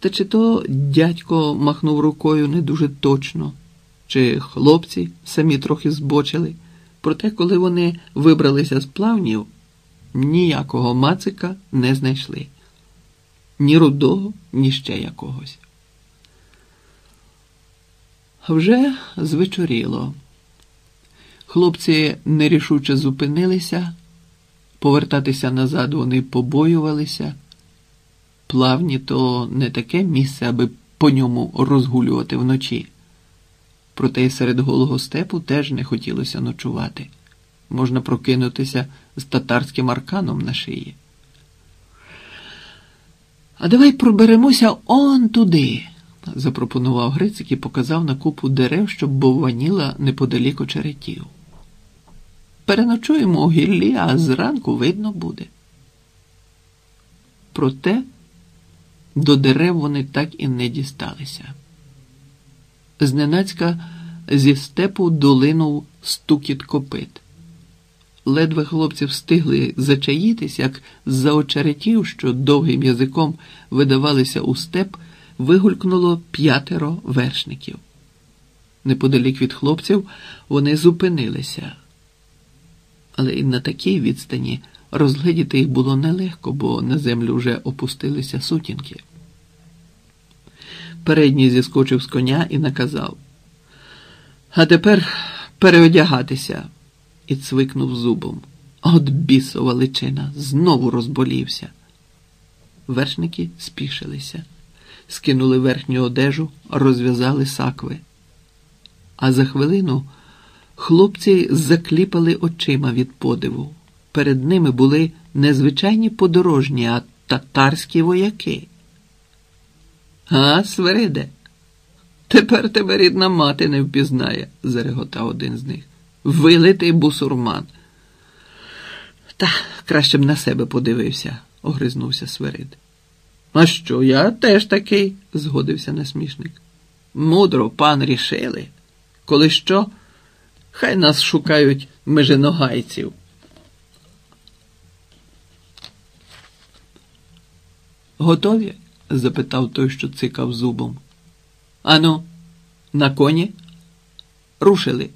Та чи то дядько махнув рукою не дуже точно, чи хлопці самі трохи збочили. Проте, коли вони вибралися з плавнів, ніякого мацика не знайшли. Ні рудого, ні ще якогось. Вже звечоріло. Хлопці нерішуче зупинилися, повертатися назад вони побоювалися. Плавні то не таке місце, аби по ньому розгулювати вночі. Проте й серед голого степу теж не хотілося ночувати. Можна прокинутися з татарським арканом на шиї. А давай проберемося он туди, запропонував Грицик і показав на купу дерев, щоб бовваніла неподалік очеретів. Переночуємо у гіллі, а зранку видно буде. Проте до дерев вони так і не дісталися. Зненацька зі степу долинув стукіт копит. Ледве хлопці встигли зачаїтись, як з-за очеретів, що довгим язиком видавалися у степ, вигулькнуло п'ятеро вершників. Неподалік від хлопців вони зупинилися. Але і на такій відстані розгледіти їх було нелегко, бо на землю вже опустилися сутінки. Передній зіскочив з коня і наказав. А тепер переодягатися. І цвикнув зубом. От бісова личина знову розболівся. Вершники спішилися, скинули верхню одежу, розв'язали сакви. А за хвилину хлопці закліпали очима від подиву. Перед ними були не звичайні подорожні, а татарські вояки. А, Свериде, тепер тебе рідна мати не впізнає, зареготав один з них. Вилитий бусурман. Та краще б на себе подивився, огризнувся Сверид. А що, я теж такий, згодився насмішник. Мудро пан рішили. Коли що, хай нас шукають меженогайців. Готові? запитав той, що цикав зубом. Ану, на коні? Рушили.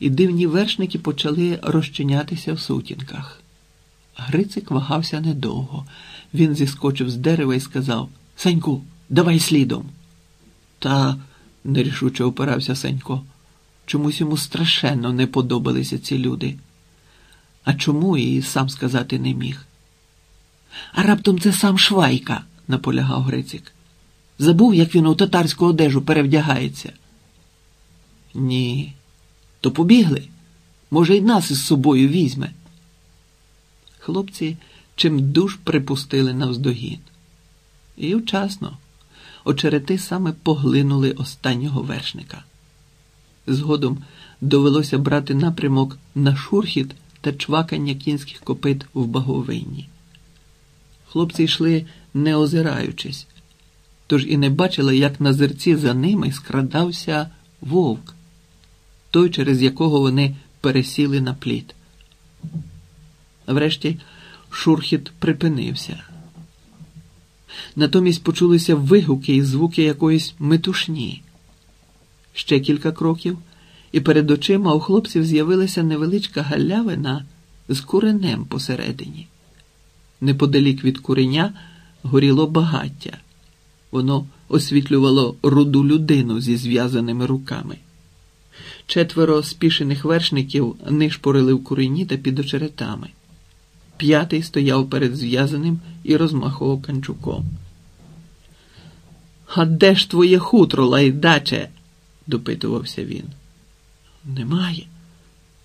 І дивні вершники почали розчинятися в сутінках. Грицик вагався недовго. Він зіскочив з дерева і сказав Саньку, давай слідом. Та нерішуче опирався Санько. Чомусь йому страшенно не подобалися ці люди. А чому і сам сказати не міг. А раптом це сам Швайка, наполягав Грицик. Забув, як він у татарську одежу перевдягається. Ні, то побігли. Може, й нас із собою візьме. Хлопці чим душ припустили навздогін. І вчасно очерети саме поглинули останнього вершника. Згодом довелося брати напрямок на шурхіт та чвакання кінських копит в баговинні. Хлопці йшли не озираючись, тож і не бачили, як на зерці за ними скрадався вовк, той, через якого вони пересіли на плід. Врешті шурхіт припинився. Натомість почулися вигуки і звуки якоїсь метушні. Ще кілька кроків, і перед очима у хлопців з'явилася невеличка галявина з куренем посередині. Неподалік від куреня горіло багаття. Воно освітлювало руду людину зі зв'язаними руками. Четверо спішених вершників нишпорили в курені та під очеретами. П'ятий стояв перед зв'язаним і розмахував канчуком. А де ж твоє хутро, лайдаче? допитувався він. Немає.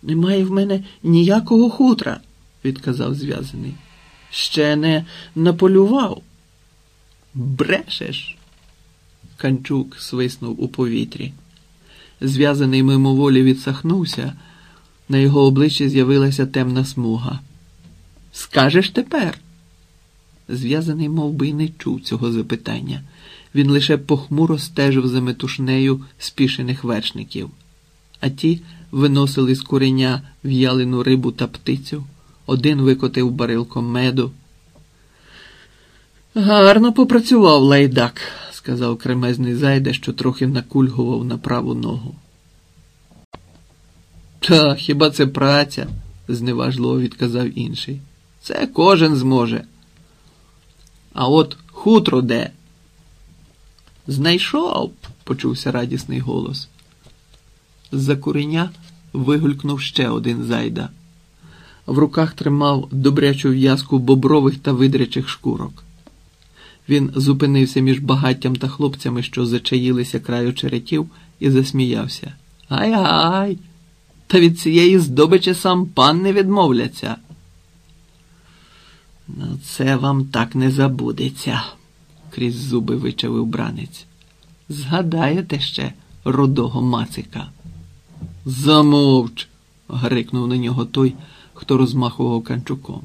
Немає в мене ніякого хутра, відказав зв'язаний. Ще не наполював. Брешеш. Канчук свиснув у повітрі. Зв'язаний мимоволі відсахнувся, на його обличчі з'явилася темна смуга. Скажеш тепер? Зв'язаний мов би, й не чув цього запитання. Він лише похмуро стежив за метушнею спішених вершників, а ті виносили з куреня в'ялену рибу та птицю, один викотив барилком меду. Гарно попрацював лайдак, сказав кремезний зайда, що трохи накульгував на праву ногу. Та хіба це праця? зневажливо відказав інший. Це кожен зможе. А от хутро де? Знайшов, почувся радісний голос. З-за куреня вигулькнув ще один зайда. В руках тримав добрячу в'язку бобрових та видрячих шкурок. Він зупинився між багаттям та хлопцями, що зачаїлися краю черетів, і засміявся. Ай-ай! Та від цієї здобичі сам пан не відмовляться. Ну, це вам так не забудеться, крізь зуби вичавив бранець. Згадаєте ще рудого мацика? Замовч. грикнув на нього той, хто розмахував канчуком.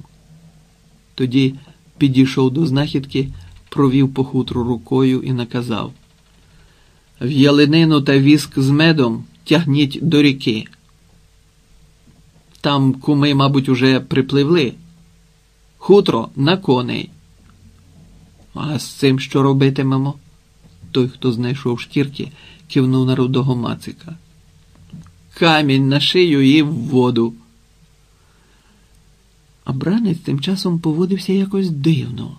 Тоді підійшов до знахідки, провів по хутру рукою і наказав В ялинину та віск з медом тягніть до ріки. Там куми, мабуть, уже припливли. Хутро на коней. А з цим що робитимемо? Той, хто знайшов шкірки, кивнув на рудого мацика. Камінь на шию і в воду. А бранець тим часом поводився якось дивно.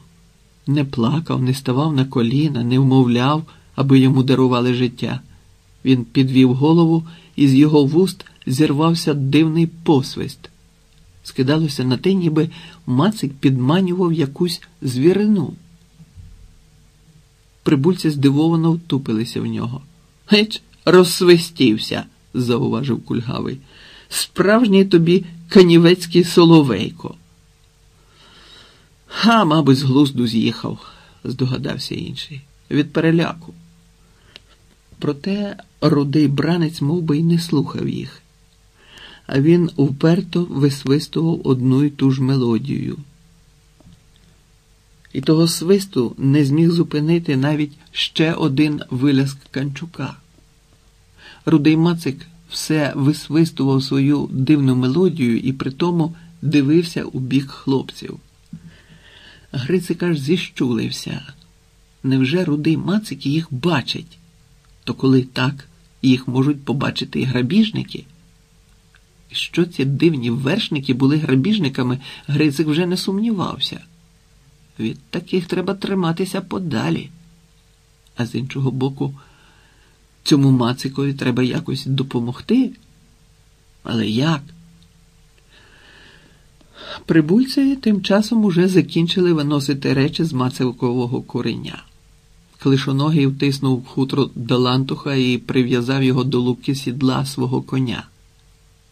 Не плакав, не ставав на коліна, не вмовляв, аби йому дарували життя. Він підвів голову, і з його вуст зірвався дивний посвист. Скидалося на те, ніби Мацик підманював якусь звірину. Прибульці здивовано втупилися в нього. Геч, розсвистівся, зауважив кульгавий. Справжній тобі канівецький соловейко. Ха, мабуть, з глузду з'їхав, здогадався інший. Від переляку. Проте рудий бранець мов би, й не слухав їх, а він уперто висвистував одну й ту ж мелодію. І того свисту не зміг зупинити навіть ще один виляск канчука. Рудий Мацик все висвистував свою дивну мелодію і притому дивився у бік хлопців. Грицик аж зіщулився. Невже рудий Мацик їх бачить? То коли так, їх можуть побачити і грабіжники? Що ці дивні вершники були грабіжниками, Грицик вже не сумнівався. Від таких треба триматися подалі. А з іншого боку, цьому Мацикові треба якось допомогти. Але як? Прибульці тим часом уже закінчили виносити речі з мацикового куреня. Клишоногий втиснув хутро до лантуха і прив'язав його до луки сідла свого коня.